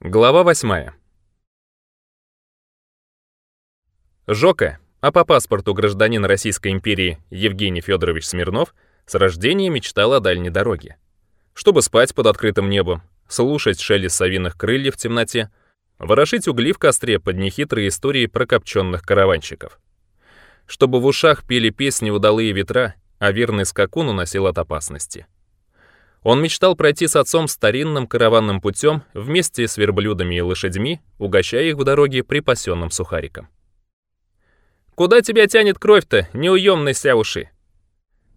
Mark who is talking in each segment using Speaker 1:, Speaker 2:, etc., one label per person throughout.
Speaker 1: Глава 8. Жока, а по паспорту гражданин Российской империи Евгений Федорович Смирнов с рождения мечтал о дальней дороге. Чтобы спать под открытым небом, слушать шелест совиных крыльев в темноте, ворошить угли в костре под нехитрые истории прокопченных караванщиков. Чтобы в ушах пели песни удалые ветра, а верный скакун уносил от опасности. Он мечтал пройти с отцом старинным караванным путем вместе с верблюдами и лошадьми, угощая их в дороге припасенным сухариком. «Куда тебя тянет кровь-то, неуемный сяуши?»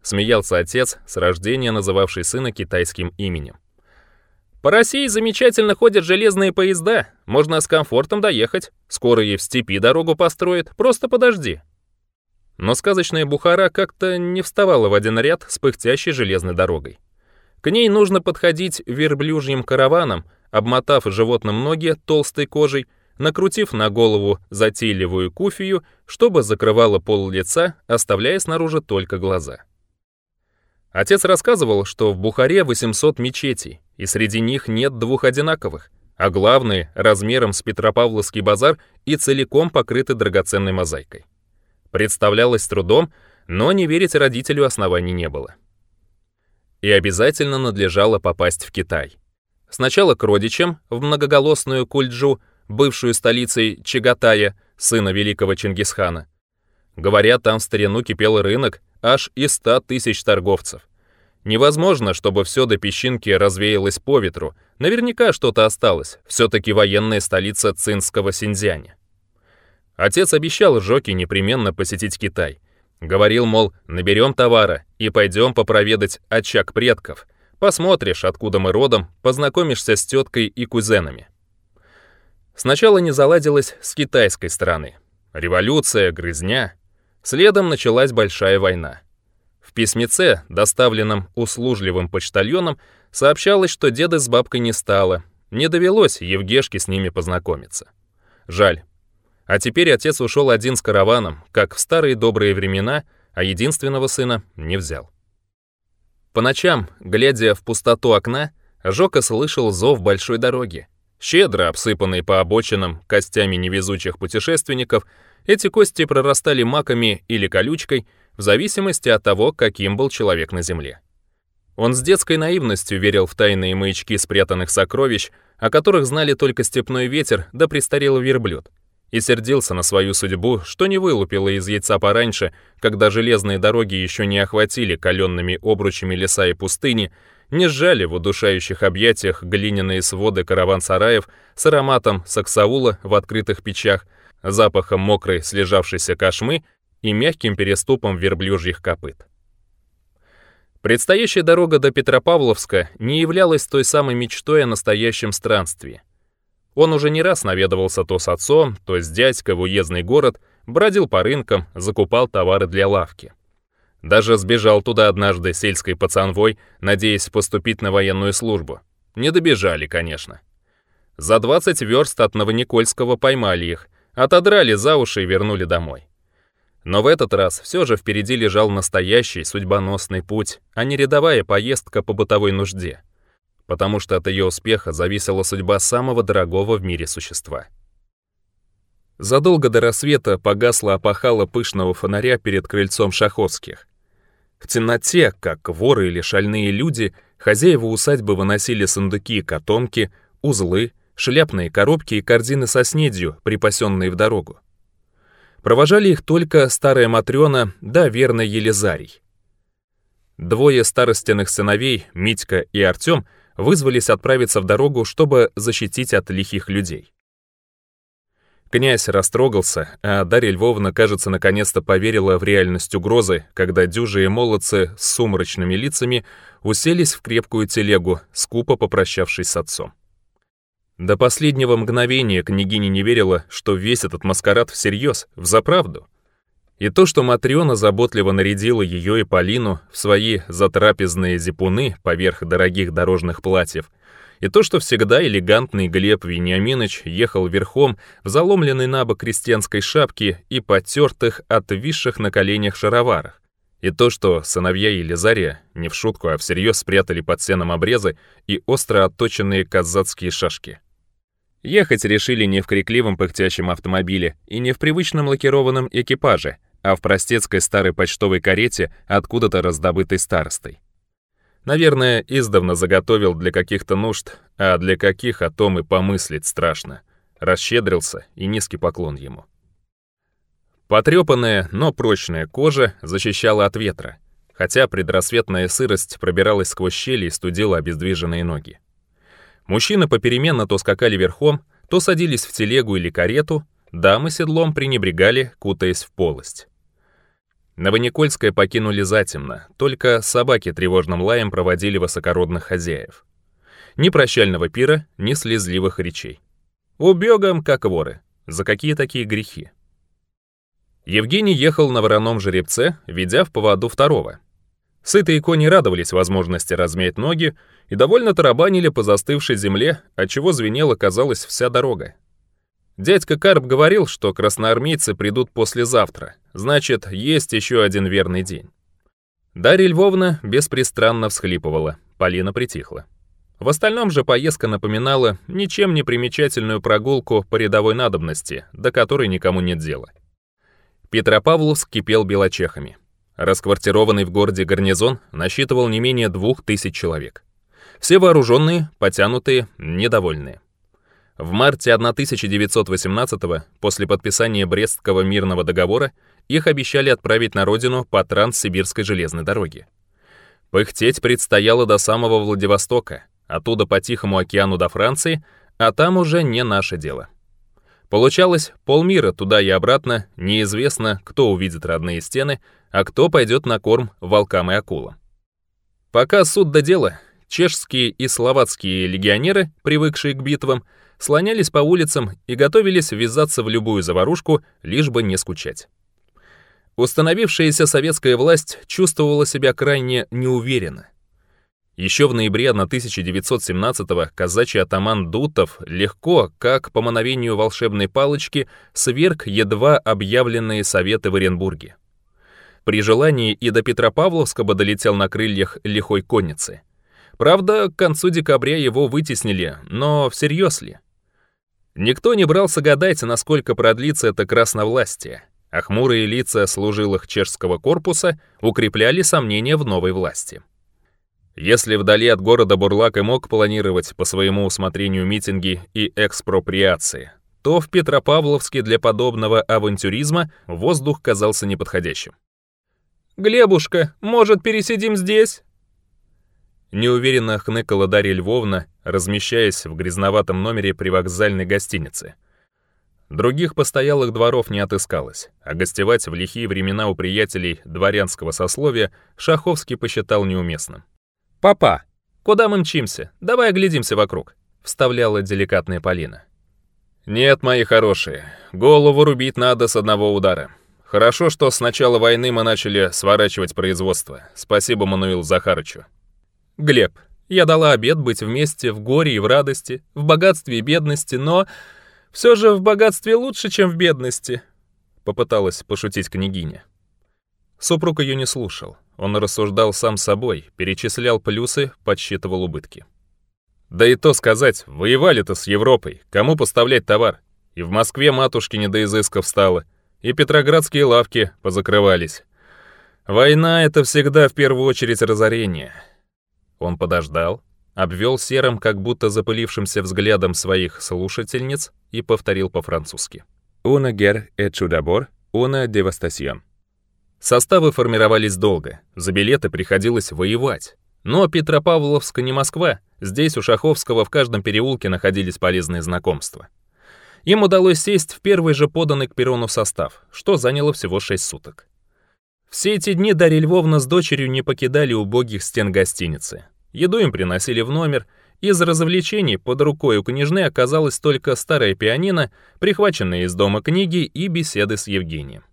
Speaker 1: Смеялся отец, с рождения называвший сына китайским именем. «По России замечательно ходят железные поезда, можно с комфортом доехать, скоро и в степи дорогу построят, просто подожди». Но сказочная Бухара как-то не вставала в один ряд с пыхтящей железной дорогой. К ней нужно подходить верблюжьим караваном, обмотав животным ноги толстой кожей, накрутив на голову затейливую куфию, чтобы закрывала пол лица, оставляя снаружи только глаза. Отец рассказывал, что в Бухаре 800 мечетей, и среди них нет двух одинаковых, а главные размером с Петропавловский базар и целиком покрыты драгоценной мозаикой. Представлялось трудом, но не верить родителю оснований не было и обязательно надлежало попасть в Китай. Сначала к родичам в многоголосную Кульджу, бывшую столицей Чагатая, сына великого Чингисхана. Говорят, там в старину кипел рынок аж и 100 тысяч торговцев. Невозможно, чтобы все до песчинки развеялось по ветру. Наверняка что-то осталось. Все-таки военная столица цинского Синьцзяня. Отец обещал Жоке непременно посетить Китай – Говорил, мол, наберем товара и пойдем попроведать очаг предков. Посмотришь, откуда мы родом, познакомишься с теткой и кузенами. Сначала не заладилось с китайской стороны. Революция, грызня. Следом началась большая война. В письмеце, доставленном услужливым почтальоном, сообщалось, что деда с бабкой не стало. Не довелось Евгешке с ними познакомиться. Жаль, а теперь отец ушел один с караваном, как в старые добрые времена, а единственного сына не взял. По ночам, глядя в пустоту окна, Жока слышал зов большой дороги. Щедро обсыпанные по обочинам костями невезучих путешественников, эти кости прорастали маками или колючкой, в зависимости от того, каким был человек на земле. Он с детской наивностью верил в тайные маячки спрятанных сокровищ, о которых знали только степной ветер да престарелый верблюд — и сердился на свою судьбу, что не вылупила из яйца пораньше, когда железные дороги еще не охватили каленными обручами леса и пустыни, не сжали в удушающих объятиях глиняные своды караван-сараев с ароматом саксаула в открытых печах, запахом мокрой слежавшейся кошмы и мягким переступом верблюжьих копыт. Предстоящая дорога до Петропавловска не являлась той самой мечтой о настоящем странствии. – он уже не раз наведывался то с отцом, то с дядькой в уездный город, бродил по рынкам, закупал товары для лавки. Даже сбежал туда однажды сельской пацанвой, надеясь поступить на военную службу. Не добежали, конечно. За 20 верст от Новоникольского поймали их, отодрали за уши и вернули домой. Но в этот раз все же впереди лежал настоящий судьбоносный путь, а не рядовая поездка по бытовой нужде потому что от ее успеха зависела судьба самого дорогого в мире существа. Задолго до рассвета погасла опахала пышного фонаря перед крыльцом Шаховских. В темноте, как воры или шальные люди, хозяева усадьбы выносили сундуки и котомки, узлы, шляпные коробки и корзины со снедью, припасенные в дорогу. Провожали их только старая Матрёна да верный Елизарий. Двое старостиных сыновей, Митька и Артём, вызвались отправиться в дорогу, чтобы защитить от лихих людей. Князь растрогался, а Дарья Львовна, кажется, наконец-то поверила в реальность угрозы, когда дюжие молодцы с сумрачными лицами уселись в крепкую телегу, скупо попрощавшись с отцом. До последнего мгновения княгиня не верила, что весь этот маскарад всерьез, взаправду. И то, что Матриона заботливо нарядила ее и Полину в свои затрапезные зипуны поверх дорогих дорожных платьев, и то, что всегда элегантный Глеб Вениаминович ехал верхом в заломленной на бок крестьянской шапке и потертых, отвисших на коленях шароварах, и то, что сыновья Елизария не в шутку, а всерьез спрятали под сеном обрезы и остро отточенные казацкие шашки. Ехать решили не в крикливом пыхтящем автомобиле и не в привычном лакированном экипаже — а в простецкой старой почтовой карете откуда-то раздобытой старостой. Наверное, издавна заготовил для каких-то нужд, а для каких о том и помыслить страшно. Расщедрился и низкий поклон ему. Потрепанная, но прочная кожа защищала от ветра, хотя предрассветная сырость пробиралась сквозь щели и студила обездвиженные ноги. Мужчины попеременно то скакали верхом, то садились в телегу или карету, дамы седлом пренебрегали, кутаясь в полость. Новоникольское покинули затемно, только собаки тревожным лаем проводили высокородных хозяев. Ни прощального пира, ни слезливых речей. Убегом, как воры. За какие такие грехи? Евгений ехал на вороном жеребце, ведя в поводу второго. Сытые кони радовались возможности размять ноги и довольно тарабанили по застывшей земле, отчего звенело казалось, вся дорога. Дядька Карп говорил, что красноармейцы придут послезавтра. Значит, есть еще один верный день. Дарья Львовна беспристрастно всхлипывала. Полина притихла. В остальном же поездка напоминала ничем не примечательную прогулку по рядовой надобности, до которой никому нет дела. Петропавловск кипел белочехами. Расквартированный в городе гарнизон насчитывал не менее двух тысяч человек. Все вооруженные, потянутые, недовольные. В марте 1918 после подписания Брестского мирного договора, их обещали отправить на родину по Транссибирской железной дороге. Пыхтеть предстояло до самого Владивостока, оттуда по Тихому океану до Франции, а там уже не наше дело. Получалось, полмира туда и обратно, неизвестно, кто увидит родные стены, а кто пойдет на корм волкам и акулам. Пока суд до дела, чешские и словацкие легионеры, привыкшие к битвам, слонялись по улицам и готовились ввязаться в любую заварушку, лишь бы не скучать. Установившаяся советская власть чувствовала себя крайне неуверенно. Еще в ноябре 1917-го казачий атаман Дутов легко, как по мановению волшебной палочки, сверг едва объявленные советы в Оренбурге. При желании и до Петропавловска бы долетел на крыльях лихой конницы. Правда, к концу декабря его вытеснили, но всерьез ли? Никто не брался гадать, насколько продлится это красновластие, а хмурые лица служилых чешского корпуса укрепляли сомнения в новой власти. Если вдали от города Бурлак и мог планировать по своему усмотрению митинги и экспроприации, то в Петропавловске для подобного авантюризма воздух казался неподходящим. «Глебушка, может, пересидим здесь?» неуверенно хныкала Дарья Львовна, размещаясь в грязноватом номере при вокзальной гостинице. Других постоялых дворов не отыскалось, а гостевать в лихие времена у приятелей дворянского сословия Шаховский посчитал неуместным. «Папа, куда мы мчимся? Давай оглядимся вокруг», — вставляла деликатная Полина. «Нет, мои хорошие, голову рубить надо с одного удара. Хорошо, что с начала войны мы начали сворачивать производство. Спасибо Мануилу Захарычу», Глеб, я дала обед быть вместе в горе и в радости, в богатстве и бедности, но все же в богатстве лучше, чем в бедности», — попыталась пошутить княгиня. Супруг ее не слушал. Он рассуждал сам собой, перечислял плюсы, подсчитывал убытки. «Да и то сказать, воевали-то с Европой, кому поставлять товар? И в Москве матушки не до изысков стало, и петроградские лавки позакрывались. Война — это всегда в первую очередь разорение». Он подождал, обвел серым, как будто запылившимся взглядом своих слушательниц и повторил по-французски. «Una guerre et chudabor, una devastación». Составы формировались долго, за билеты приходилось воевать. Но Петропавловск не Москва, здесь у Шаховского в каждом переулке находились полезные знакомства. Им удалось сесть в первый же поданный к перрону состав, что заняло всего шесть суток. Все эти дни Дарья Львовна с дочерью не покидали убогих стен гостиницы. Еду им приносили в номер. Из развлечений под рукой у княжны оказалось только старая пианино, прихваченные из дома книги и беседы с Евгением.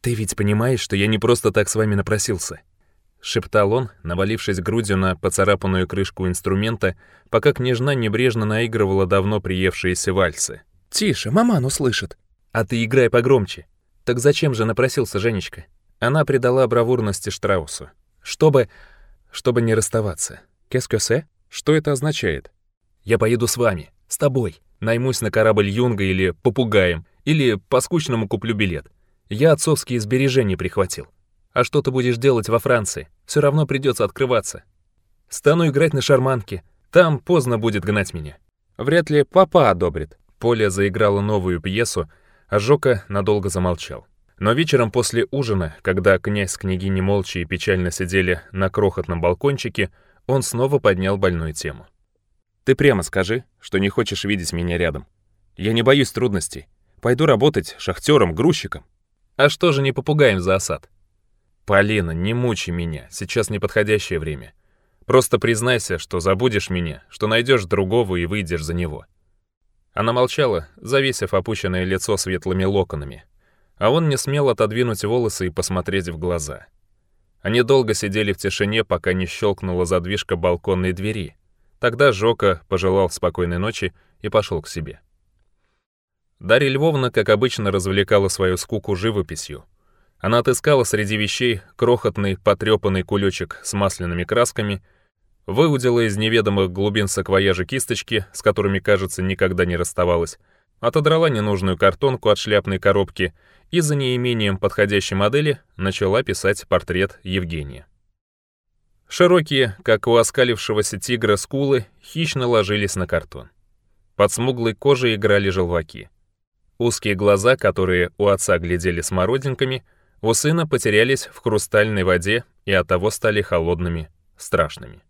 Speaker 1: «Ты ведь понимаешь, что я не просто так с вами напросился?» — шептал он, навалившись грудью на поцарапанную крышку инструмента, пока княжна небрежно наигрывала давно приевшиеся вальсы. «Тише, маман услышит!» «А ты играй погромче!» «Так зачем же напросился Женечка?» Она придала бравурности Штраусу. «Чтобы чтобы не расставаться. Кескёсе? Что это означает? Я поеду с вами, с тобой. Наймусь на корабль Юнга или попугаем, или по-скучному куплю билет. Я отцовские сбережения прихватил. А что ты будешь делать во Франции? Все равно придется открываться. Стану играть на шарманке. Там поздно будет гнать меня. Вряд ли папа одобрит. Поля заиграла новую пьесу, а Жока надолго замолчал. Но вечером после ужина, когда князь с княгиней молча и печально сидели на крохотном балкончике, он снова поднял больную тему. «Ты прямо скажи, что не хочешь видеть меня рядом. Я не боюсь трудностей. Пойду работать шахтером, грузчиком». «А что же не попугаем за осад?» «Полина, не мучи меня, сейчас неподходящее время. Просто признайся, что забудешь меня, что найдешь другого и выйдешь за него». Она молчала, завесив опущенное лицо светлыми локонами, а он не смел отодвинуть волосы и посмотреть в глаза. Они долго сидели в тишине, пока не щелкнула задвижка балконной двери. Тогда Жока пожелал спокойной ночи и пошел к себе. Дарья Львовна, как обычно, развлекала свою скуку живописью. Она отыскала среди вещей крохотный потрепанный кулечек с масляными красками, выудила из неведомых глубин саквояжа кисточки, с которыми, кажется, никогда не расставалась, отодрала ненужную картонку от шляпной коробки — и за неимением подходящей модели начала писать портрет Евгения. Широкие, как у оскалившегося тигра, скулы хищно ложились на картон. Под смуглой кожей играли желваки. Узкие глаза, которые у отца глядели смородинками, у сына потерялись в хрустальной воде и оттого стали холодными, страшными.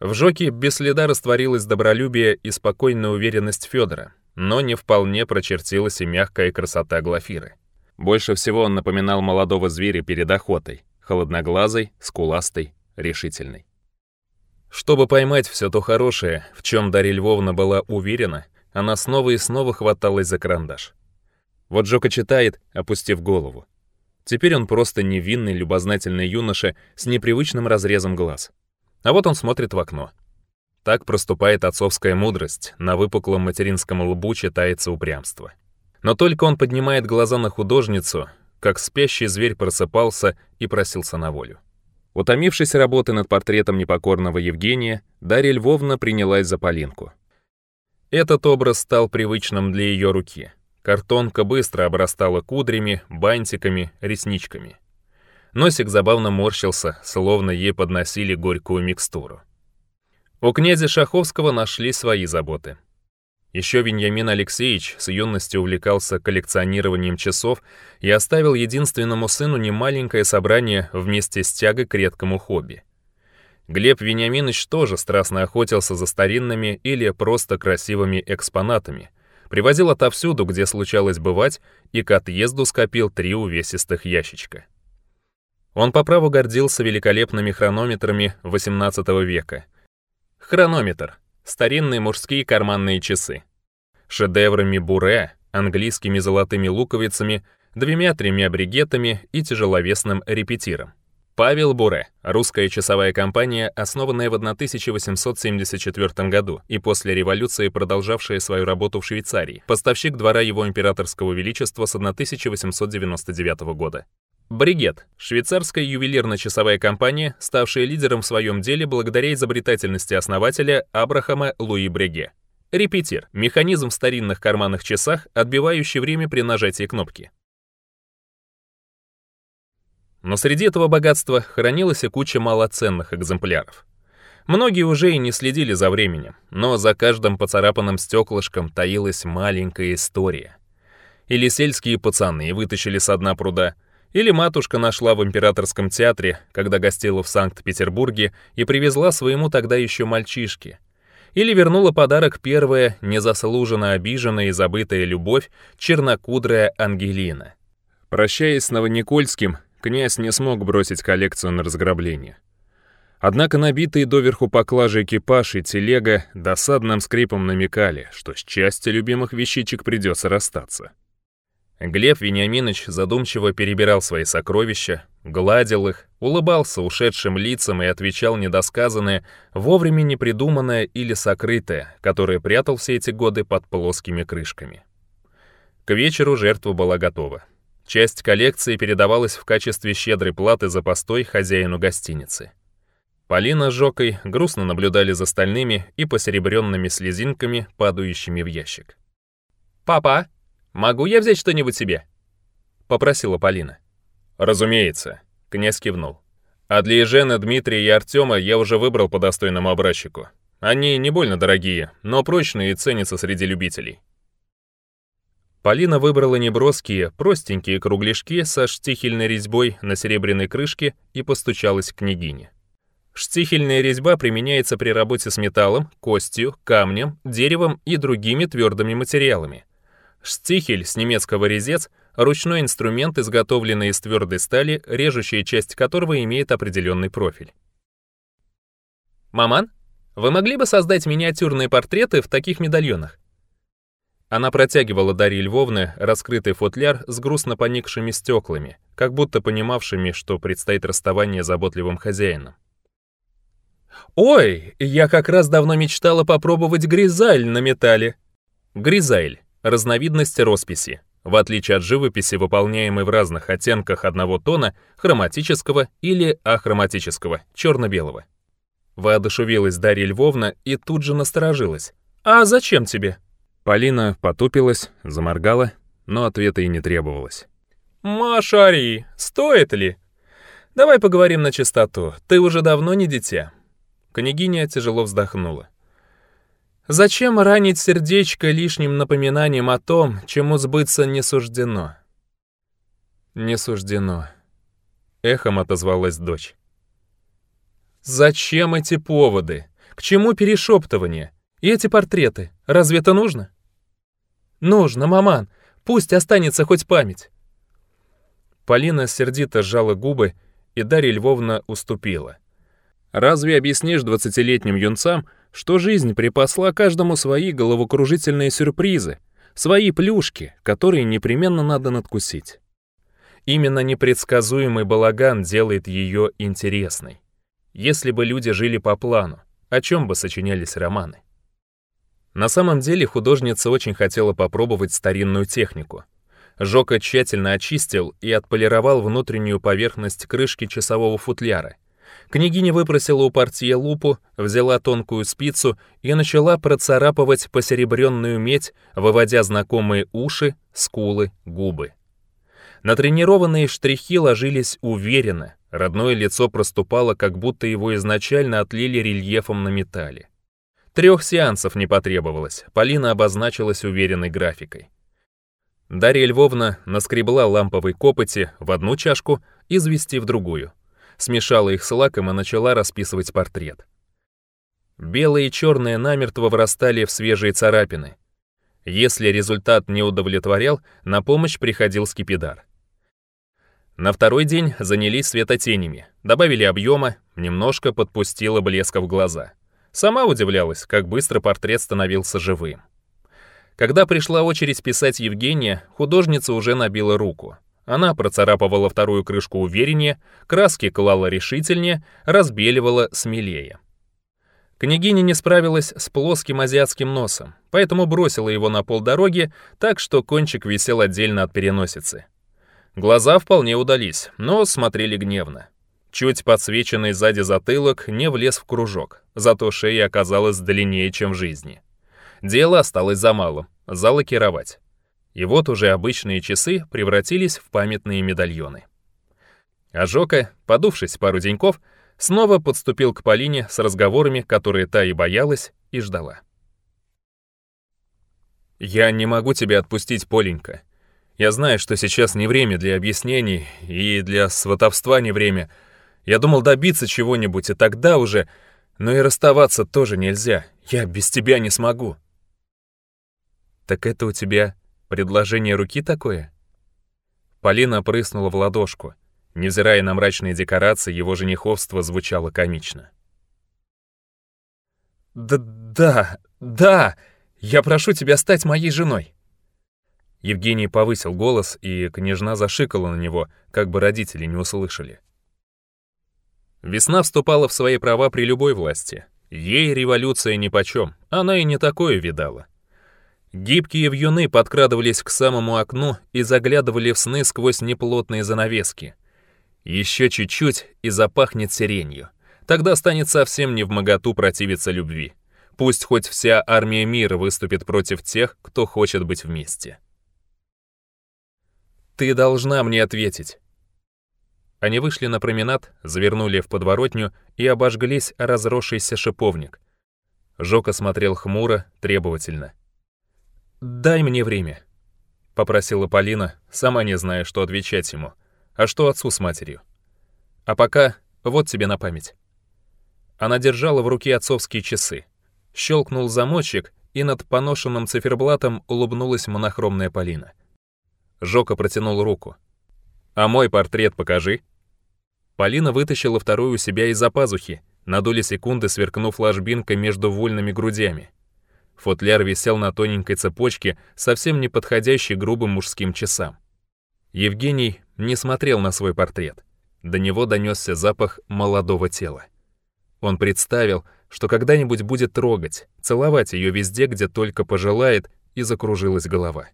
Speaker 1: В жоке без следа растворилось добролюбие и спокойная уверенность Федора — но не вполне прочертилась и мягкая красота Глафиры. Больше всего он напоминал молодого зверя перед охотой, холодноглазый, скуластый, решительный. Чтобы поймать все то хорошее, в чем Дарья Львовна была уверена, она снова и снова хваталась за карандаш. Вот Джока читает, опустив голову. Теперь он просто невинный, любознательный юноша с непривычным разрезом глаз. А вот он смотрит в окно — так проступает отцовская мудрость, на выпуклом материнском лбу читается упрямство. Но только он поднимает глаза на художницу, как спящий зверь просыпался и просился на волю. Утомившись работы над портретом непокорного Евгения, Дарья Львовна принялась за Полинку. Этот образ стал привычным для ее руки. Картонка быстро обрастала кудрями, бантиками, ресничками. Носик забавно морщился, словно ей подносили горькую микстуру. У князя Шаховского нашли свои заботы. Еще Веньямин Алексеевич с юности увлекался коллекционированием часов и оставил единственному сыну немаленькое собрание вместе с тягой к редкому хобби. Глеб Вениаминович тоже страстно охотился за старинными или просто красивыми экспонатами, привозил отовсюду, где случалось бывать, и к отъезду скопил три увесистых ящичка. Он по праву гордился великолепными хронометрами XVIII века — Хронометр. Старинные мужские карманные часы. Шедеврами буре, английскими золотыми луковицами, двумя-тремя бригетами и тяжеловесным репетиром. Павел Буре, русская часовая компания, основанная в 1874 году и после революции продолжавшая свою работу в Швейцарии, поставщик двора его императорского величества с 1899 года. Бригет – швейцарская ювелирно-часовая компания, ставшая лидером в своем деле благодаря изобретательности основателя Абрахама Луи Бриге. Репетир – механизм в старинных карманных часах, отбивающий время при нажатии кнопки. Но среди этого богатства хранилась и куча малоценных экземпляров. Многие уже и не следили за временем, но за каждым поцарапанным стеклышком таилась маленькая история. Или сельские пацаны вытащили с дна пруда – или матушка нашла в императорском театре, когда гостила в Санкт-Петербурге и привезла своему тогда еще мальчишке. Или вернула подарок первая, незаслуженно обиженная и забытая любовь, чернокудрая Ангелина. Прощаясь с Новоникольским, князь не смог бросить коллекцию на разграбление. Однако набитые доверху поклажи экипаж и телега досадным скрипом намекали, что с части любимых вещичек придется расстаться. Глеб Вениаминович задумчиво перебирал свои сокровища, гладил их, улыбался ушедшим лицам и отвечал недосказанное, вовремя непридуманное или сокрытое, которое прятал все эти годы под плоскими крышками. К вечеру жертва была готова. Часть коллекции передавалась в качестве щедрой платы за постой хозяину гостиницы. Полина с Жокой грустно наблюдали за стальными и посеребренными слезинками, падающими в ящик. «Папа!» «Могу я взять что-нибудь себе?» — попросила Полина. «Разумеется», — князь кивнул. «А для Ежена, Дмитрия и Артема я уже выбрал по достойному образчику. Они не больно дорогие, но прочные и ценятся среди любителей». Полина выбрала неброские, простенькие кругляшки со штихельной резьбой на серебряной крышке и постучалась к княгине. Штихельная резьба применяется при работе с металлом, костью, камнем, деревом и другими твердыми материалами — Штихель с немецкого резец – ручной инструмент, изготовленный из твердой стали, режущая часть которого имеет определенный профиль. «Маман, вы могли бы создать миниатюрные портреты в таких медальонах?» Она протягивала Дарье Львовны раскрытый футляр с грустно поникшими стеклами, как будто понимавшими, что предстоит расставание с заботливым хозяином. «Ой, я как раз давно мечтала попробовать гризаль на металле!» Гризаль разновидности росписи, в отличие от живописи, выполняемой в разных оттенках одного тона, хроматического или ахроматического, черно-белого. Воодушевилась Дарья Львовна и тут же насторожилась. «А зачем тебе?» Полина потупилась, заморгала, но ответа и не требовалось. «Машари, стоит ли? Давай поговорим на чистоту, ты уже давно не дитя». Княгиня тяжело вздохнула. Зачем ранить сердечко лишним напоминанием о том, чему сбыться не суждено? Не суждено. Эхом отозвалась дочь. Зачем эти поводы? К чему перешептывание? И эти портреты? Разве это нужно? Нужно, маман. Пусть останется хоть память. Полина сердито сжала губы, и Дарья Львовна уступила. Разве объяснишь двадцатилетним юнцам, что жизнь припасла каждому свои головокружительные сюрпризы, свои плюшки, которые непременно надо надкусить. Именно непредсказуемый балаган делает ее интересной. Если бы люди жили по плану, о чем бы сочинялись романы? На самом деле художница очень хотела попробовать старинную технику. Жока тщательно очистил и отполировал внутреннюю поверхность крышки часового футляра — Княгиня выпросила у партии лупу, взяла тонкую спицу и начала процарапывать посеребренную медь, выводя знакомые уши, скулы, губы. Натренированные штрихи ложились уверенно, родное лицо проступало, как будто его изначально отлили рельефом на металле. Трех сеансов не потребовалось, Полина обозначилась уверенной графикой. Дарья Львовна наскребла ламповой копоти в одну чашку и звести в другую — смешала их с лаком и начала расписывать портрет. Белые и черные намертво врастали в свежие царапины. Если результат не удовлетворял, на помощь приходил скипидар. На второй день занялись светотенями, добавили объема, немножко подпустила блеска в глаза. Сама удивлялась, как быстро портрет становился живым. Когда пришла очередь писать Евгения, художница уже набила руку. Она процарапывала вторую крышку увереннее, краски клала решительнее, разбеливала смелее. Княгиня не справилась с плоским азиатским носом, поэтому бросила его на полдороги так, что кончик висел отдельно от переносицы. Глаза вполне удались, но смотрели гневно. Чуть подсвеченный сзади затылок не влез в кружок, зато шея оказалась длиннее, чем в жизни. Дело осталось за малым — залакировать и вот уже обычные часы превратились в памятные медальоны. А Жока, подувшись пару деньков, снова подступил к Полине с разговорами, которые та и боялась, и ждала. «Я не могу тебя отпустить, Поленька. Я знаю, что сейчас не время для объяснений и для сватовства не время. Я думал добиться чего-нибудь, и тогда уже... Но и расставаться тоже нельзя. Я без тебя не смогу». «Так это у тебя Предложение руки такое?» Полина прыснула в ладошку. Невзирая на мрачные декорации, его жениховство звучало комично. «Да, да, да! Я прошу тебя стать моей женой!» Евгений повысил голос, и княжна зашикала на него, как бы родители не услышали. Весна вступала в свои права при любой власти. Ей революция нипочем, она и не такое видала. Гибкие вьюны подкрадывались к самому окну и заглядывали в сны сквозь неплотные занавески. Еще чуть-чуть и запахнет сиренью. Тогда станет совсем не в моготу противиться любви. Пусть хоть вся армия мира выступит против тех, кто хочет быть вместе. «Ты должна мне ответить». Они вышли на променад, завернули в подворотню и обожглись разросшийся шиповник. Жока смотрел хмуро, требовательно. «Дай мне время», — попросила Полина, сама не зная, что отвечать ему, а что отцу с матерью. «А пока вот тебе на память». Она держала в руке отцовские часы. Щелкнул замочек, и над поношенным циферблатом улыбнулась монохромная Полина. Жока протянул руку. «А мой портрет покажи». Полина вытащила вторую у себя из-за пазухи, на доли секунды сверкнув ложбинкой между вольными грудями. Футляр висел на тоненькой цепочке, совсем не подходящей грубым мужским часам. Евгений не смотрел на свой портрет. До него донесся запах молодого тела. Он представил, что когда-нибудь будет трогать, целовать ее везде, где только пожелает, и закружилась голова.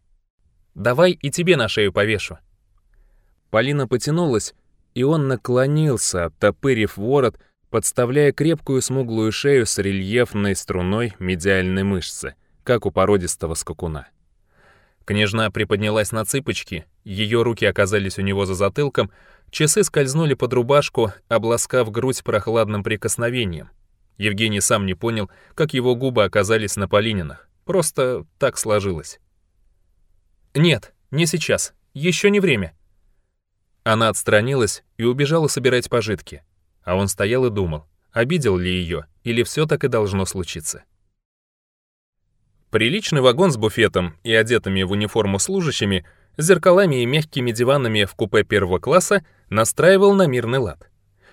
Speaker 1: «Давай и тебе на шею повешу». Полина потянулась, и он наклонился, оттопырив ворот, подставляя крепкую смуглую шею с рельефной струной медиальной мышцы, как у породистого скакуна. Княжна приподнялась на цыпочки, ее руки оказались у него за затылком, часы скользнули под рубашку, обласкав грудь прохладным прикосновением. Евгений сам не понял, как его губы оказались на Полининах. Просто так сложилось. «Нет, не сейчас. Еще не время». Она отстранилась и убежала собирать пожитки. А он стоял и думал, обидел ли ее или все так и должно случиться. Приличный вагон с буфетом и одетыми в униформу служащими, зеркалами и мягкими диванами в купе первого класса настраивал на мирный лад.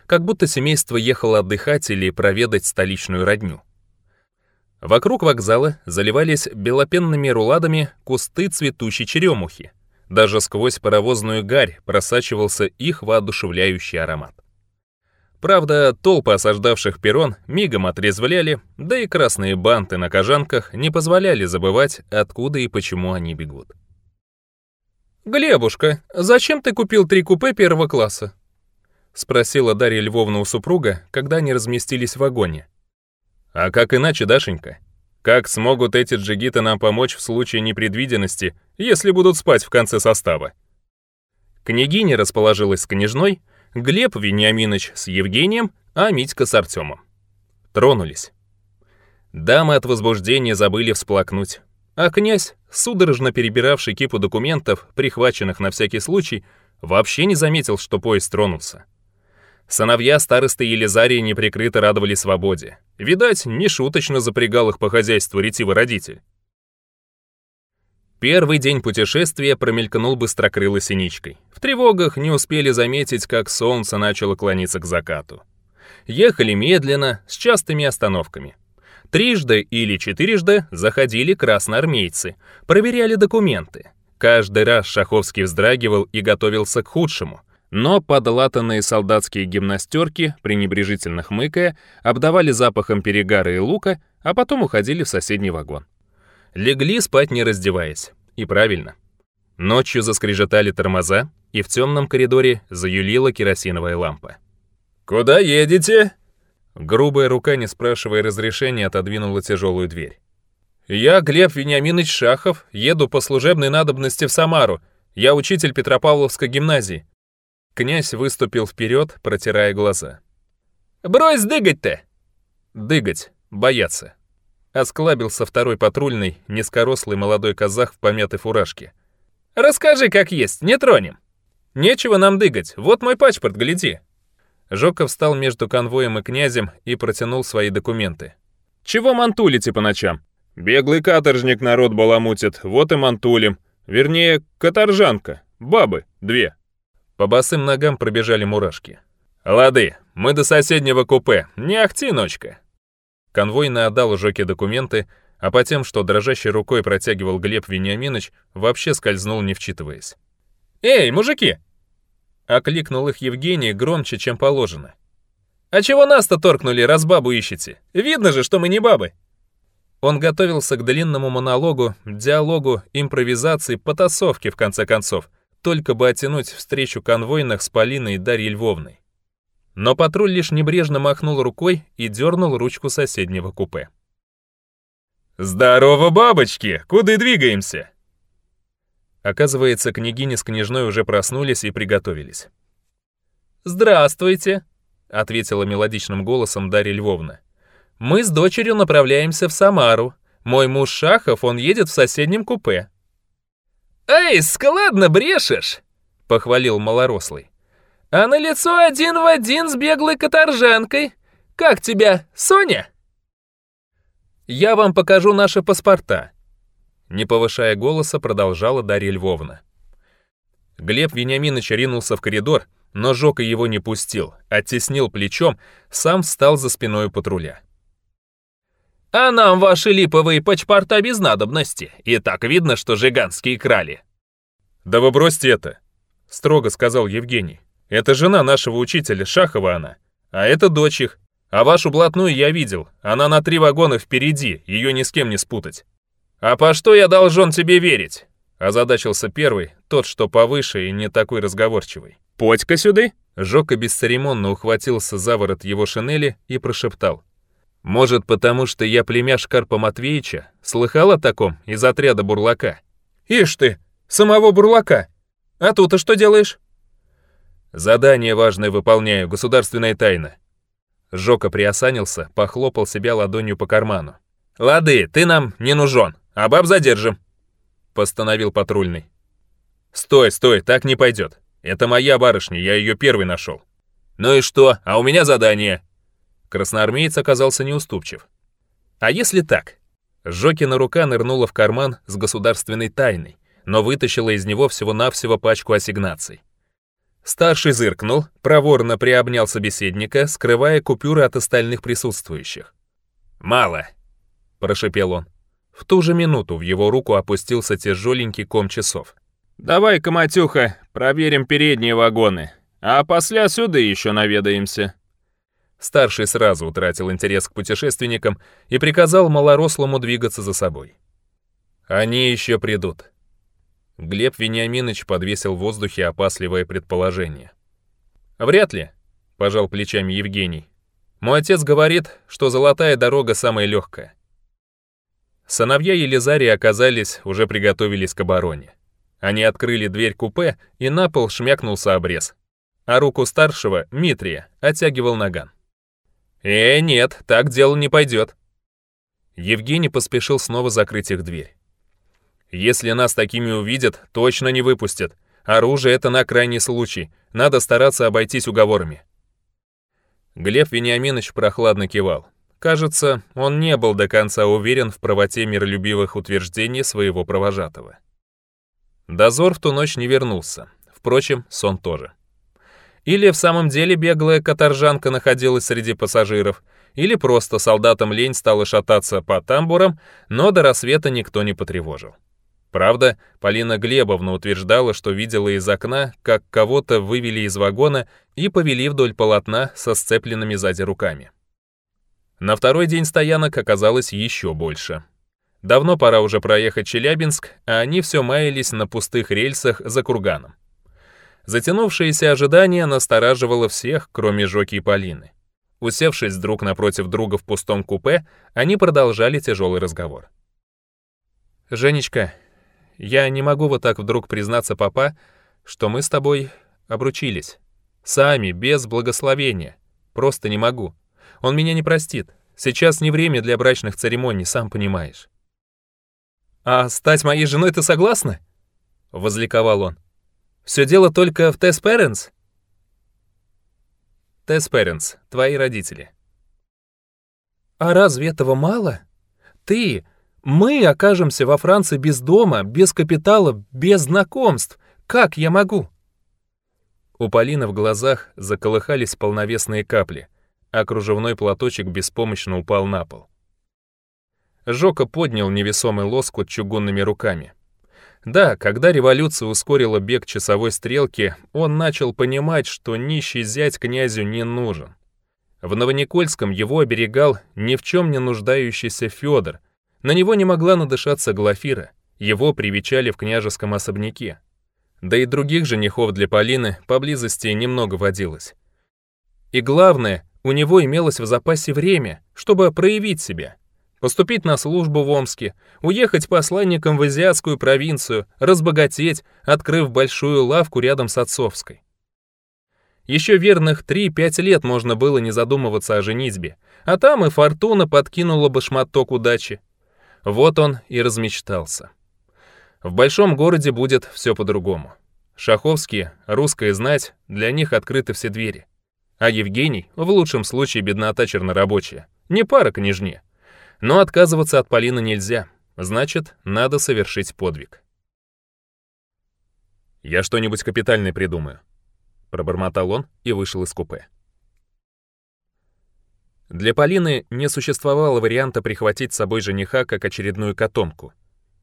Speaker 1: Как будто семейство ехало отдыхать или проведать столичную родню. Вокруг вокзала заливались белопенными руладами кусты цветущей черемухи. Даже сквозь паровозную гарь просачивался их воодушевляющий аромат. Правда, толпы осаждавших перрон мигом отрезвляли, да и красные банты на кожанках не позволяли забывать, откуда и почему они бегут. «Глебушка, зачем ты купил три купе первого класса?» — спросила Дарья Львовна у супруга, когда они разместились в вагоне. «А как иначе, Дашенька? Как смогут эти джигиты нам помочь в случае непредвиденности, если будут спать в конце состава?» Княгиня расположилась с княжной — Глеб Вениаминович с Евгением, а Митька с Артемом. Тронулись. Дамы от возбуждения забыли всплакнуть, а князь, судорожно перебиравший кипу документов, прихваченных на всякий случай, вообще не заметил, что поезд тронулся. Сыновья старосты Елизария неприкрыто радовали свободе. Видать, не шуточно запрягал их по хозяйству ретивый родитель. Первый день путешествия промелькнул быстрокрылой синичкой. В тревогах не успели заметить, как солнце начало клониться к закату. Ехали медленно, с частыми остановками. Трижды или четырежды заходили красноармейцы, проверяли документы. Каждый раз Шаховский вздрагивал и готовился к худшему. Но подлатанные солдатские гимнастерки, пренебрежительно хмыкая, обдавали запахом перегара и лука, а потом уходили в соседний вагон. Легли спать не раздеваясь. И правильно. Ночью заскрежетали тормоза, и в темном коридоре заюлила керосиновая лампа. «Куда едете?» Грубая рука, не спрашивая разрешения, отодвинула тяжелую дверь. «Я, Глеб Вениаминович Шахов, еду по служебной надобности в Самару. Я учитель Петропавловской гимназии». Князь выступил вперед, протирая глаза. «Брось дыгать-то!» «Дыгать, бояться». Осклабился второй патрульный, низкорослый молодой казах в помятой фуражке. «Расскажи, как есть, не тронем!» «Нечего нам дыгать, вот мой паспорт, гляди!» Жоков встал между конвоем и князем и протянул свои документы. «Чего мантулите по ночам?» «Беглый каторжник народ баламутит, вот и мантулим. Вернее, каторжанка, бабы, две». По босым ногам пробежали мурашки. «Лады, мы до соседнего купе, не ахти, ночка!» Конвойный отдал Жеке документы, а по тем, что дрожащей рукой протягивал Глеб Вениаминович, вообще скользнул, не вчитываясь. «Эй, мужики!» Окликнул их Евгений громче, чем положено. «А чего нас-то торкнули, раз бабу ищете? Видно же, что мы не бабы!» Он готовился к длинному монологу, диалогу, импровизации, потасовке, в конце концов, только бы оттянуть встречу конвойных с Полиной и Дарьей Львовной. Но патруль лишь небрежно махнул рукой и дернул ручку соседнего купе. «Здорово, бабочки! Куда двигаемся?» Оказывается, княгини с княжной уже проснулись и приготовились.
Speaker 2: «Здравствуйте!» — ответила мелодичным голосом Дарья Львовна. «Мы с дочерью направляемся в Самару. Мой муж Шахов, он едет в соседнем купе».
Speaker 3: «Эй, складно брешешь!» — похвалил малорослый а на лицо один в один с беглой каторжанкой. Как тебя, Соня?»
Speaker 2: «Я вам покажу наши паспорта», — не повышая голоса, продолжала Дарья Львовна. Глеб Вениаминович ринулся в коридор, но Жока его не пустил, оттеснил плечом, сам встал за спиной патруля.
Speaker 3: «А нам ваши липовые паспорта без надобности, и так видно, что жиганские крали».
Speaker 1: «Да вы бросьте это», — строго сказал Евгений. Это жена нашего учителя Шахова она. А это дочь их. А вашу блатную я видел. Она на три вагона впереди, ее ни с кем не спутать. А по что я должен тебе верить? Озадачился первый, тот, что повыше и не такой разговорчивый. «Подь-ка сюды!» Жока бесцеремонно ухватился за ворот его шинели и прошептал. «Может, потому что я племя Шкарпа Матвеевича? Слыхал о таком из отряда бурлака?»
Speaker 2: «Ишь ты! Самого бурлака! А тут ты что делаешь?»
Speaker 1: Задание важное выполняю, государственная тайна. Жока приосанился, похлопал себя ладонью по карману. Лады, ты нам не нужен, а баб задержим. Постановил патрульный. Стой, стой, так не пойдет. Это моя барышня, я ее первый нашел. Ну и что, а у меня задание. Красноармеец оказался неуступчив. А если так? Жокина рука нырнула в карман с государственной тайной, но вытащила из него всего-навсего пачку ассигнаций. Старший зыркнул, проворно приобнял собеседника, скрывая купюры от остальных присутствующих. «Мало!» – прошепел он. В ту же минуту в его руку опустился тяжеленький ком часов.
Speaker 4: «Давай-ка, Матюха, проверим передние вагоны, а после отсюда еще наведаемся».
Speaker 1: Старший сразу утратил интерес к путешественникам и приказал малорослому двигаться за собой. «Они еще придут», Глеб Вениаминович подвесил в воздухе опасливое предположение. «Вряд ли», — пожал плечами Евгений. «Мой отец говорит, что золотая дорога самая легкая». Сыновья Елизарии оказались, уже приготовились к обороне. Они открыли дверь купе, и на пол шмякнулся обрез. А руку старшего, Митрия, оттягивал наган. «Э, нет, так дело не пойдет». Евгений поспешил снова закрыть их дверь. Если нас такими увидят, точно не выпустят. Оружие это на крайний случай. Надо стараться обойтись уговорами. Глеб Вениаминович прохладно кивал. Кажется, он не был до конца уверен в правоте миролюбивых утверждений своего провожатого. Дозор в ту ночь не вернулся. Впрочем, сон тоже. Или в самом деле беглая каторжанка находилась среди пассажиров, или просто солдатам лень стала шататься по тамбурам, но до рассвета никто не потревожил. Правда, Полина Глебовна утверждала, что видела из окна, как кого-то вывели из вагона и повели вдоль полотна со сцепленными сзади руками. На второй день стоянок оказалось еще больше. Давно пора уже проехать Челябинск, а они все маялись на пустых рельсах за курганом. Затянувшееся ожидание настораживало всех, кроме Жоки и Полины. Усевшись друг напротив друга в пустом купе, они продолжали тяжелый разговор. «Женечка, я не могу вот так вдруг признаться, папа, что мы с тобой обручились. Сами, без благословения. Просто не могу. Он меня не простит. Сейчас не время для брачных церемоний, сам понимаешь». «А стать моей женой ты согласна?» — возликовал он. «Все дело только в Тесс Перенс?» «Тесс Перенс, твои родители». «А разве этого мало? Ты...» Мы окажемся во Франции без дома, без капитала, без знакомств. Как я могу?» У Полины в глазах заколыхались полновесные капли, а кружевной платочек беспомощно упал на пол. Жока поднял невесомый лоскут чугунными руками. Да, когда революция ускорила бег часовой стрелки, он начал понимать, что нищий зять князю не нужен. В Новоникольском его оберегал ни в чем не нуждающийся Федор, на него не могла надышаться Глафира. Его привечали в княжеском особняке. Да и других женихов для Полины поблизости немного водилось.
Speaker 2: И главное, у него имелось в запасе время, чтобы проявить себя. Поступить на службу в Омске, уехать посланником в азиатскую провинцию, разбогатеть, открыв большую лавку рядом с отцовской. Еще верных 3-5 лет можно было не задумываться о женитьбе, а там и фортуна подкинула бы шматок удачи. Вот он и размечтался. В большом городе будет все по-другому. Шаховские, русская знать, для них открыты все двери. А Евгений, в лучшем случае, беднота чернорабочая. Не пара княжне. Но отказываться от Полины нельзя. Значит, надо совершить подвиг.
Speaker 1: «Я что-нибудь капитальное придумаю», — пробормотал он и вышел из купе. Для Полины не существовало варианта прихватить с собой жениха как очередную котомку.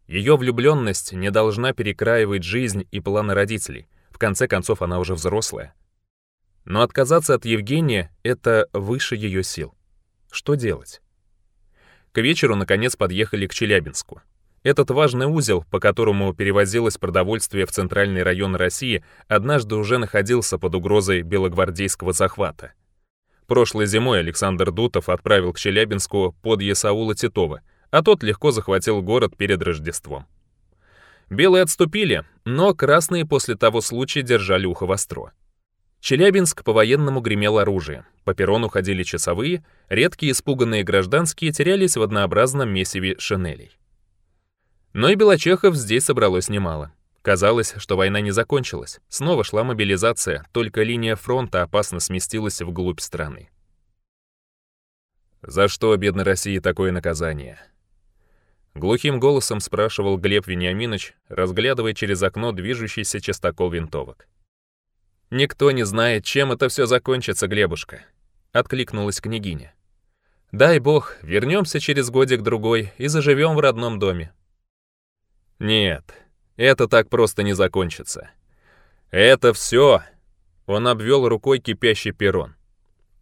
Speaker 1: Ее влюбленность не должна перекраивать жизнь и планы родителей. В конце концов, она уже взрослая. Но отказаться от Евгения — это выше ее сил. Что делать? К вечеру, наконец, подъехали к Челябинску. Этот важный узел, по которому перевозилось продовольствие в центральный район России, однажды уже находился под угрозой белогвардейского захвата — Прошлой зимой Александр Дутов отправил к Челябинску под Ясаула Титова, а тот легко захватил город перед Рождеством. Белые отступили, но красные после того случая держали ухо востро. Челябинск по-военному гремел оружие. По перрону ходили часовые, редкие испуганные гражданские терялись в однообразном месиве шинелей. Но и белочехов здесь собралось немало. Казалось, что война не закончилась. Снова шла мобилизация, только линия фронта опасно сместилась вглубь страны. «За что, бедной России, такое наказание?» Глухим голосом спрашивал Глеб Вениаминович, разглядывая через окно движущийся частокол винтовок. «Никто не знает, чем это все закончится, Глебушка», — откликнулась княгиня. «Дай бог, вернемся через годик-другой и заживем в родном доме». «Нет», это так просто не закончится. Это все... Он обвел рукой кипящий перрон.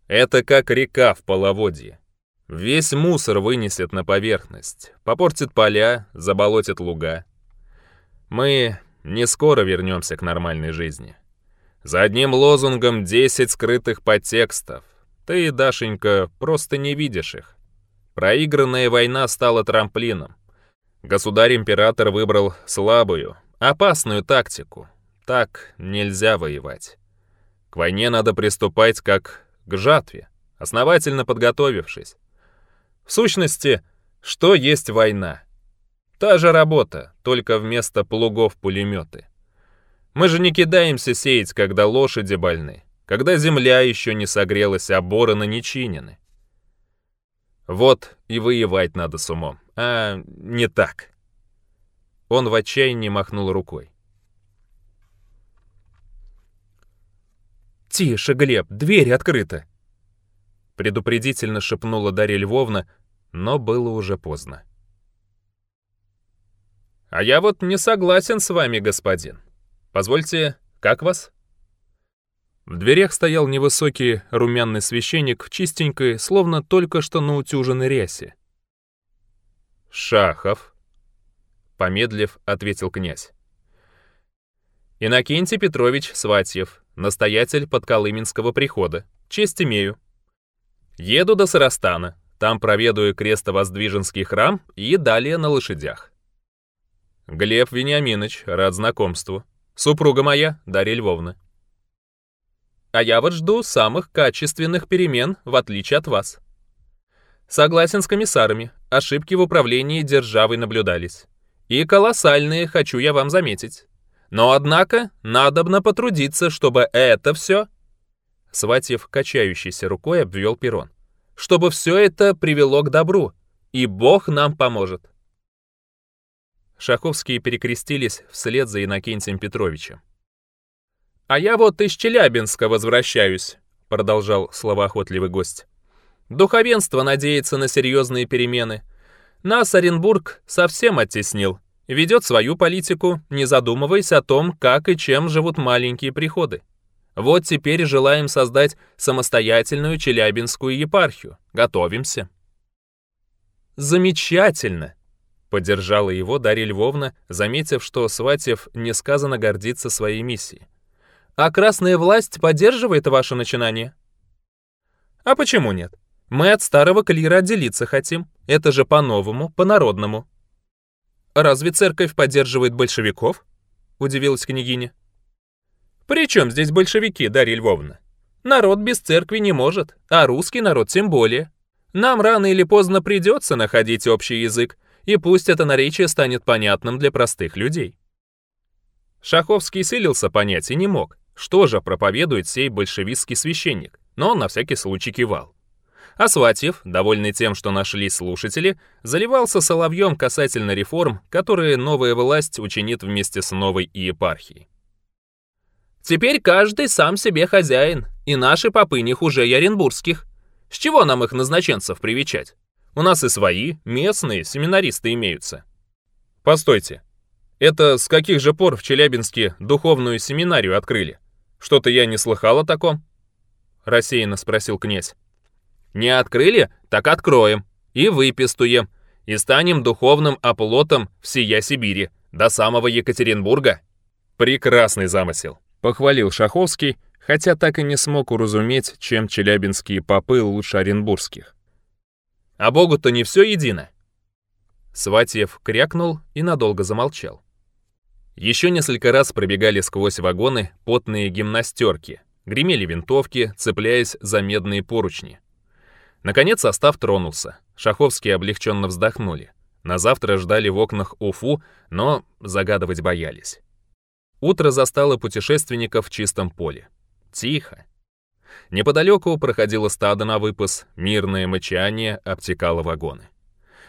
Speaker 1: Это как река в половодье. Весь мусор вынесет на поверхность, попортит поля, заболотит луга. Мы не скоро вернемся к нормальной жизни. За одним лозунгом 10 скрытых подтекстов. Ты, Дашенька, просто не видишь их. Проигранная война стала трамплином. Государь-император выбрал слабую, опасную тактику. Так нельзя воевать. К войне надо приступать как к жатве, основательно подготовившись. В сущности, что есть война? Та же работа, только вместо плугов пулеметы. Мы же не кидаемся сеять, когда лошади больны, когда земля еще не согрелась, а бороны не чинены. Вот и воевать надо с умом, а не так. Он в отчаянии махнул рукой.
Speaker 2: «Тише, Глеб, дверь открыта!» Предупредительно шепнула Дарья Львовна, но было уже поздно. «А я вот не согласен с вами, господин. Позвольте, как вас?» В дверях стоял невысокий румяный священник чистенький, словно только что наутюженной рясе. «Шахов», — помедлив, ответил князь. «Инокентий Петрович Сватьев, настоятель Подколыминского прихода. Честь имею. Еду до Сарастана, там проведаю крестовоздвиженский храм и далее на лошадях». «Глеб Вениаминович, рад знакомству. Супруга моя, Дарья Львовна» а я вот жду самых качественных перемен, в отличие от вас. Согласен с комиссарами, ошибки в управлении державой наблюдались. И колоссальные, хочу я вам заметить. Но, однако, надобно потрудиться, чтобы это все...» Сватьев, качающейся рукой, обвел перрон. «Чтобы все это привело к добру, и Бог нам поможет». Шаховские перекрестились вслед за Иннокентием Петровичем. «А я вот из Челябинска возвращаюсь», — продолжал словоохотливый гость. «Духовенство надеется на серьезные перемены. Нас Оренбург совсем оттеснил, ведет свою политику, не задумываясь о том, как и чем живут маленькие приходы. Вот теперь желаем создать самостоятельную Челябинскую епархию. Готовимся». «Замечательно!» — поддержала его Дарья Львовна, заметив, что Сватев несказанно гордится своей миссией а красная власть поддерживает ваше начинание. А почему нет? Мы от старого клира отделиться хотим. Это же по-новому, по-народному. Разве церковь поддерживает большевиков? Удивилась княгиня. При чем здесь большевики, Дарья Львовна? Народ без церкви не может, а русский народ тем более. Нам рано или поздно придется находить общий язык, и пусть это наречие станет понятным для простых людей. Шаховский силился понять и не мог что же проповедует сей большевистский священник, но он на всякий случай кивал. Асватьев, довольный тем, что нашлись слушатели, заливался соловьем касательно реформ, которые новая власть учинит вместе с новой епархией. «Теперь каждый сам себе хозяин, и наши попы не хуже яренбургских. С чего нам их назначенцев привечать? У нас и свои, местные, семинаристы имеются». «Постойте, это с каких же пор в Челябинске духовную семинарию открыли?» Что-то я не слыхал о таком. Рассеянно спросил князь. Не открыли? Так откроем. И выпистуем. И станем духовным оплотом всея Сибири. До самого Екатеринбурга. Прекрасный замысел. Похвалил Шаховский, хотя так и не смог уразуметь, чем челябинские попы лучше оренбургских. А богу-то не все едино. Сватьев крякнул и надолго замолчал. Еще несколько раз пробегали сквозь вагоны потные гимнастерки, гремели винтовки, цепляясь за медные поручни. Наконец состав тронулся. Шаховские облегченно вздохнули. На завтра ждали в окнах Уфу, но загадывать боялись. Утро застало путешественников в чистом поле. Тихо. Неподалеку проходило стадо на выпас, мирное мычание обтекало вагоны.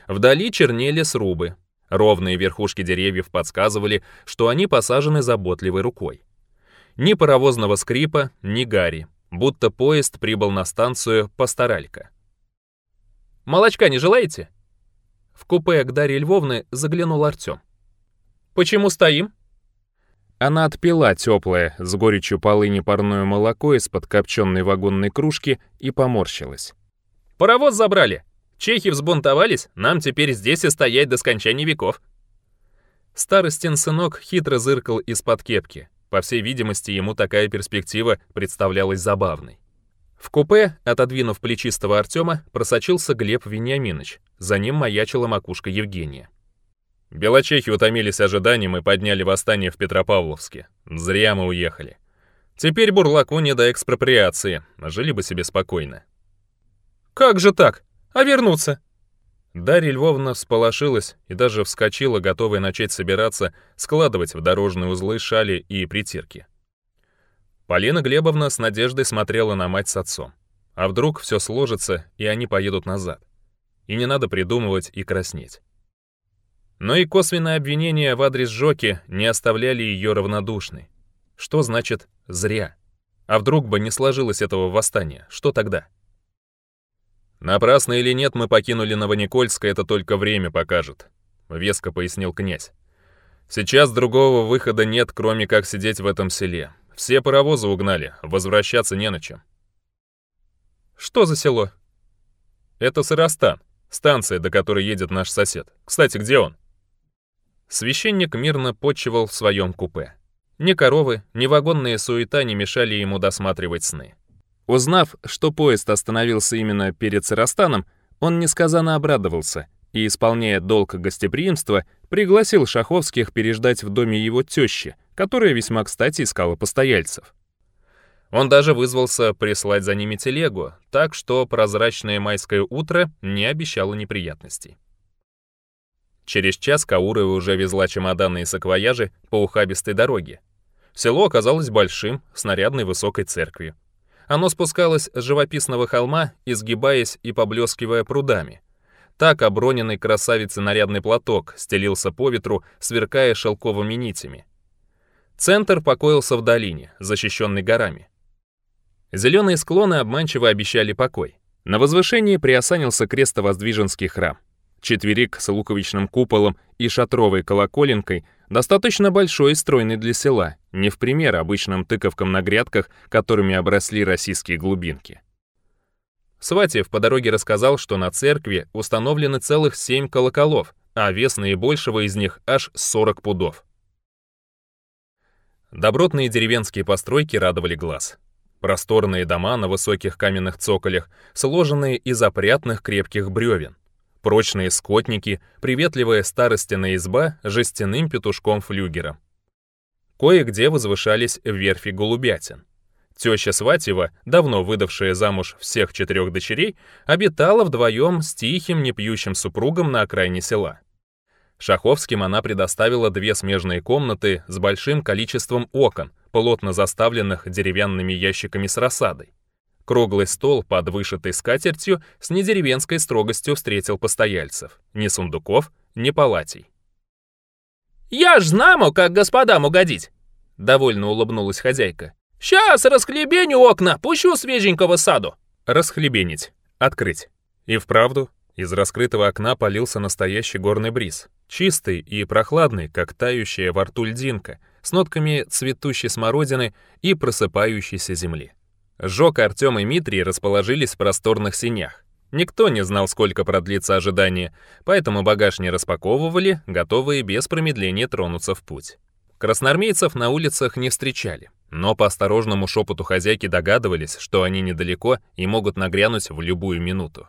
Speaker 2: Вдали чернели срубы, Ровные верхушки деревьев подсказывали, что они посажены заботливой рукой. Ни паровозного скрипа, ни гари, будто поезд прибыл на станцию Пасторалька. «Молочка не желаете?» В купе к Дарье Львовны заглянул Артём. «Почему стоим?» Она отпила теплое, с горечью полыни парное молоко из-под копченой вагонной кружки и поморщилась. «Паровоз забрали!» Чехи взбунтовались, нам теперь здесь и стоять до скончания веков». Старостин сынок хитро зыркал из-под кепки. По всей видимости, ему такая перспектива представлялась забавной. В купе, отодвинув плечистого Артема, просочился Глеб Вениаминович. За ним маячила макушка Евгения. Белочехи утомились ожиданием и подняли восстание в Петропавловске. Зря мы уехали. Теперь бурлаку не до экспроприации, жили бы себе спокойно. «Как же так?» а вернуться». Дарья Львовна всполошилась и даже вскочила, готовая начать собираться, складывать в дорожные узлы шали и притирки. Полина Глебовна с надеждой смотрела на мать с отцом. А вдруг все сложится, и они поедут назад. И не надо придумывать и краснеть. Но и косвенные обвинения в адрес Жоки не оставляли ее равнодушной. Что значит «зря»? А вдруг бы не сложилось этого восстания, что тогда? «Напрасно или нет, мы покинули Новоникольск, это только время покажет», — веско пояснил князь. «Сейчас другого выхода нет, кроме как сидеть в этом селе. Все паровозы угнали, возвращаться не на чем». «Что за село?» «Это Сыростан, станция, до которой едет наш сосед. Кстати, где он?» Священник мирно почивал в своем купе. Ни коровы, ни вагонная суета не мешали ему досматривать сны. Узнав, что поезд остановился именно перед Сарастаном, он несказанно обрадовался и, исполняя долг гостеприимства, пригласил Шаховских переждать в доме его тещи, которая весьма кстати искала постояльцев. Он даже вызвался прислать за ними телегу, так что прозрачное майское утро не обещало неприятностей. Через час Каурова уже везла чемоданы и саквояжи по ухабистой дороге. Село оказалось большим, с нарядной высокой церкви. Оно спускалось с живописного холма, изгибаясь и поблескивая прудами. Так оброненный красавице нарядный платок стелился по ветру, сверкая шелковыми нитями. Центр покоился в долине, защищенной горами. Зеленые склоны обманчиво обещали покой. На возвышении приосанился крестовоздвиженский храм — Четверик с луковичным куполом и шатровой колоколенкой достаточно большой и стройный для села, не в пример обычным тыковкам на грядках, которыми обросли российские глубинки. Сватьев по дороге рассказал, что на церкви установлены целых семь колоколов, а вес наибольшего из них аж 40 пудов. Добротные деревенские постройки радовали глаз. Просторные дома на высоких каменных цоколях, сложенные из опрятных крепких бревен прочные скотники, приветливая старостина изба с жестяным петушком флюгера. Кое-где возвышались верфи голубятин. Теща Сватева, давно выдавшая замуж всех четырех дочерей, обитала вдвоем с тихим, непьющим супругом на окраине села. Шаховским она предоставила две смежные комнаты с большим количеством окон, плотно заставленных деревянными ящиками с рассадой. Круглый стол под вышитой скатертью с недеревенской строгостью встретил постояльцев. Ни сундуков, ни палатей.
Speaker 3: «Я ж знаму, как господам угодить!» — довольно улыбнулась хозяйка. «Сейчас расхлебеню окна, пущу свеженького саду!»
Speaker 2: Расхлебенить. Открыть. И вправду, из раскрытого окна полился настоящий горный бриз. Чистый и прохладный, как тающая во рту льдинка, с нотками цветущей смородины и просыпающейся земли. Жок, Артем и Митрий расположились в просторных синях. Никто не знал, сколько продлится ожидание, поэтому багаж не распаковывали, готовые без промедления тронуться в путь. Красноармейцев на улицах не встречали, но по осторожному шепоту хозяйки догадывались, что они недалеко и могут нагрянуть в любую минуту.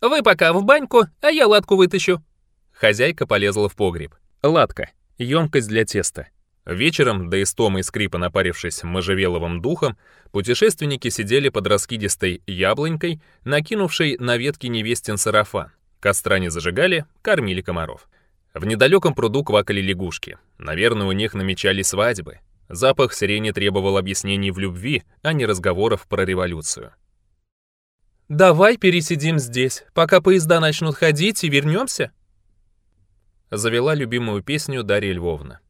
Speaker 3: «Вы пока в баньку, а я латку вытащу».
Speaker 2: Хозяйка полезла в погреб. Латка — емкость для теста. Вечером, да истома и скрипа напарившись можжевеловым духом, путешественники сидели под раскидистой яблонькой, накинувшей на ветки невестин сарафан. Костра не зажигали, кормили комаров. В недалеком пруду квакали лягушки. Наверное, у них намечали свадьбы. Запах сирени требовал объяснений в любви, а не разговоров про революцию.
Speaker 3: «Давай пересидим здесь, пока поезда начнут ходить и вернемся»,
Speaker 2: завела любимую песню Дарья Львовна.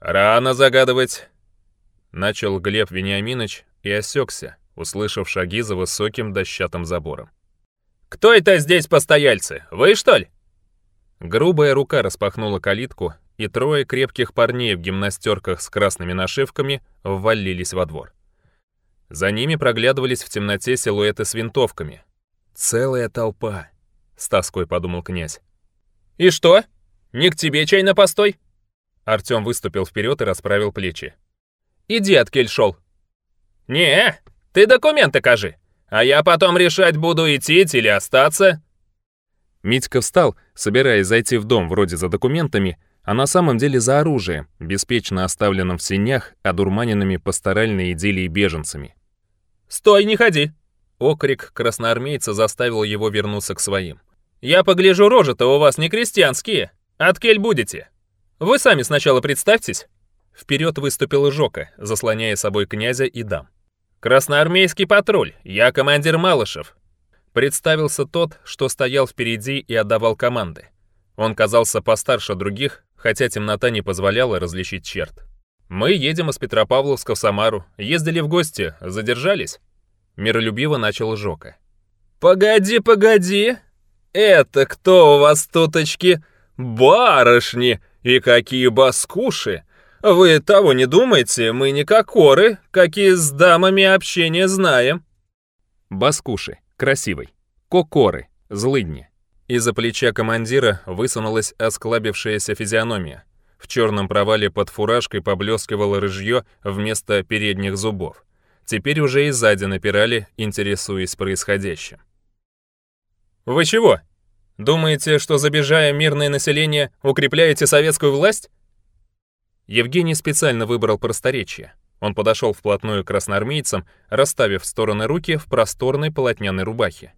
Speaker 2: «Рано загадывать!» Начал Глеб Вениаминович и осекся, услышав шаги за высоким дощатым забором.
Speaker 3: «Кто это здесь постояльцы? Вы, что ли?»
Speaker 2: Грубая рука распахнула калитку, и трое крепких парней в гимнастерках с красными нашивками ввалились во двор. За ними проглядывались в темноте силуэты с винтовками. «Целая толпа», — с тоской подумал князь.
Speaker 3: «И что? Не к тебе чай на постой?»
Speaker 2: Артём выступил вперед и расправил плечи.
Speaker 3: «Иди от Кельшол». «Не, ты документы кажи, а я потом решать буду, идти или остаться».
Speaker 2: Митька встал, собираясь зайти в дом вроде за документами, а на самом деле за оружием, беспечно оставленным в сенях, одурманенными пасторальной идиллией беженцами.
Speaker 3: «Стой, не ходи!» Окрик красноармейца заставил его вернуться к своим. «Я погляжу, рожи-то у вас не крестьянские. От кель будете?» Вы сами сначала представьтесь. Вперед выступил Жока, заслоняя собой князя и дам. «Красноармейский патруль, я командир Малышев». Представился тот, что стоял впереди и отдавал команды. Он казался постарше других, хотя темнота не позволяла различить черт. «Мы едем из Петропавловска в Самару, ездили в гости, задержались?» Миролюбиво начал Жока. «Погоди, погоди! Это кто у вас туточки? Барышни! И какие баскуши! Вы того не думаете, мы не кокоры, какие с дамами общение знаем.
Speaker 2: Баскуши. Красивый. Кокоры. Злыдни. Из-за плеча командира высунулась осклабившаяся физиономия. В черном провале под фуражкой поблескивало рыжье вместо передних зубов. Теперь уже и сзади напирали, интересуясь происходящим.
Speaker 3: «Вы чего?» Думаете, что забежая мирное население, укрепляете советскую власть?
Speaker 2: Евгений специально выбрал просторечие. Он подошел вплотную к красноармейцам, расставив в стороны руки в просторной полотняной рубахе.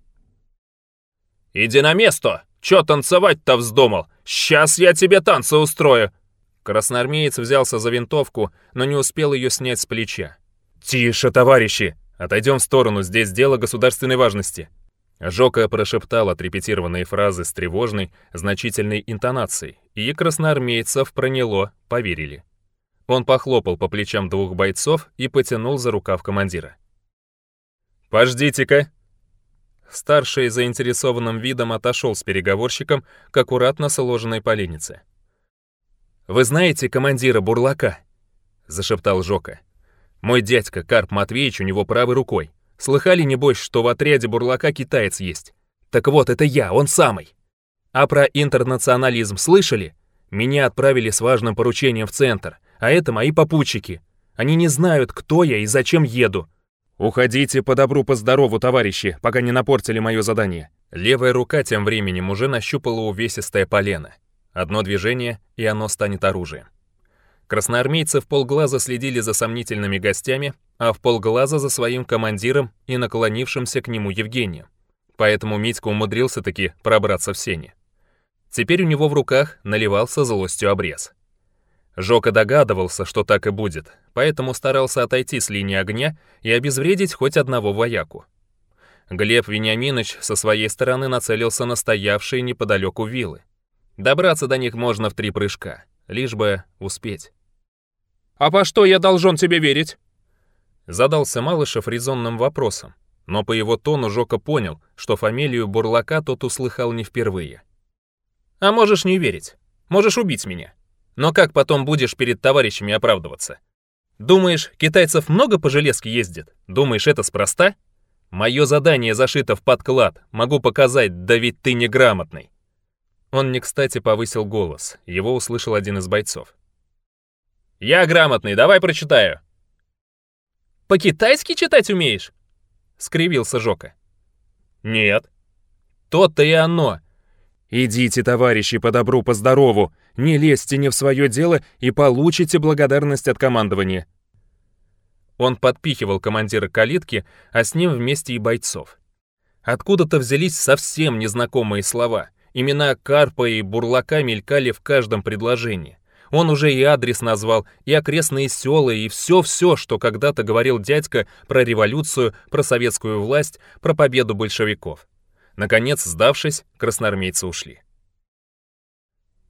Speaker 3: «Иди на место! Чё танцевать-то вздумал? Сейчас я тебе танцы устрою!»
Speaker 2: Красноармеец взялся за винтовку, но не успел ее снять с плеча.
Speaker 3: «Тише, товарищи! Отойдем в сторону, здесь дело государственной важности!»
Speaker 2: Жока прошептал отрепетированные фразы с тревожной, значительной интонацией, и красноармейцев проняло, поверили. Он похлопал по плечам двух бойцов и потянул за рукав командира.
Speaker 3: «Пождите-ка!»
Speaker 2: Старший заинтересованным видом отошел с переговорщиком к аккуратно сложенной поленице.
Speaker 3: «Вы знаете командира Бурлака?» — зашептал Жока. «Мой дядька Карп Матвеевич у него правой рукой. Слыхали, небось, что в отряде бурлака китаец есть? Так вот, это я, он самый. А про интернационализм слышали? Меня отправили с важным поручением в центр, а это мои попутчики. Они не знают, кто я и зачем еду.
Speaker 4: «Уходите по добру, по здорову, товарищи, пока не напортили мое задание».
Speaker 2: Левая рука тем временем уже нащупала увесистое полено. Одно движение, и оно станет оружием. Красноармейцы в полглаза следили за сомнительными гостями, а в полглаза за своим командиром и наклонившимся к нему Евгением. Поэтому Митька умудрился таки пробраться в сени. Теперь у него в руках наливался злостью обрез. Жока догадывался, что так и будет, поэтому старался отойти с линии огня и обезвредить хоть одного вояку. Глеб Вениаминович со своей стороны нацелился на стоявшие неподалеку вилы. Добраться до них можно в три прыжка, лишь бы успеть.
Speaker 4: «А во что я должен тебе верить?»
Speaker 2: Задался Малышев резонным вопросом, но по его тону Жока понял, что фамилию Бурлака тот услыхал не впервые. «А можешь не верить. Можешь убить меня. Но как потом будешь перед товарищами оправдываться? Думаешь, китайцев много по железке ездит? Думаешь, это спроста? Мое задание зашито в подклад. Могу показать, да ведь ты неграмотный». Он не кстати повысил голос. Его услышал один из бойцов. Я грамотный, давай прочитаю. По-китайски читать умеешь? Скривился Жока. Нет. То-то и оно.
Speaker 4: Идите, товарищи, по добру, по здорову. Не лезьте не в свое дело и получите благодарность от командования.
Speaker 2: Он подпихивал командира калитки, а с ним вместе и бойцов. Откуда-то взялись совсем незнакомые слова. Имена Карпа и Бурлака мелькали в каждом предложении. Он уже и адрес назвал, и окрестные села, и все-все, что когда-то говорил дядька про революцию, про советскую власть, про победу большевиков. Наконец, сдавшись, красноармейцы ушли.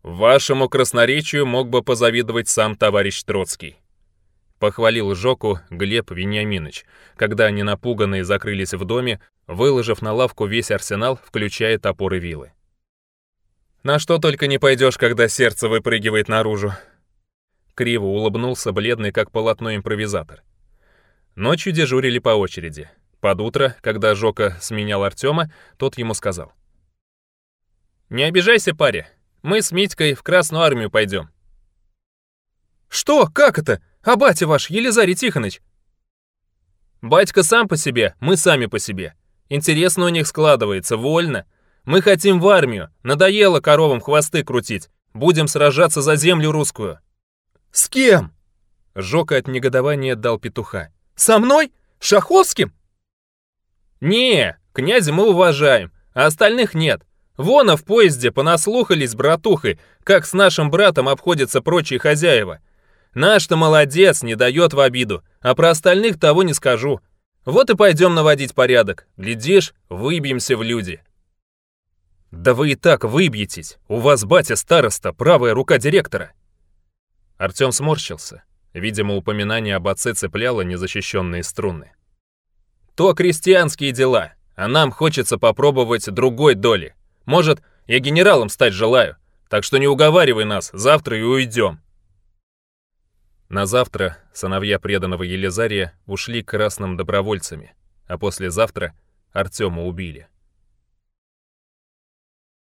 Speaker 2: «Вашему красноречию мог бы позавидовать сам товарищ Троцкий», — похвалил Жоку Глеб Вениаминович, когда они напуганные закрылись в доме, выложив на лавку весь арсенал, включая топоры вилы. На что только не пойдешь, когда сердце выпрыгивает наружу. Криво улыбнулся бледный, как полотно импровизатор. Ночью дежурили по очереди. Под утро, когда Жока сменял Артема, тот ему сказал. «Не обижайся, паре. Мы с Митькой в Красную Армию пойдем».
Speaker 3: «Что? Как это? А батя ваш, Елизарий Тихонович?
Speaker 2: «Батька сам по себе, мы сами по себе. Интересно у них складывается, вольно. Мы хотим в армию. Надоело коровам хвосты крутить. Будем сражаться за землю русскую».
Speaker 3: «С кем?»
Speaker 2: Жока от негодования дал петуха.
Speaker 3: «Со мной? Шаховским?»
Speaker 2: «Не, князя мы уважаем, а остальных нет. Вон а в поезде понаслухались братухой, как с нашим братом обходятся прочие хозяева. Наш-то молодец, не дает в обиду, а про остальных того не скажу. Вот и пойдем наводить порядок. Глядишь, выбьемся в люди». Да вы и так выбьетесь! У вас батя староста, правая рука директора!» Артём сморщился. Видимо, упоминание об отце цепляло незащищенные струны. «То крестьянские дела, а нам хочется попробовать другой доли. Может, я генералом стать желаю, так что не уговаривай нас, завтра и уйдем. На завтра сыновья преданного Елизария ушли красным добровольцами, а послезавтра Артема убили.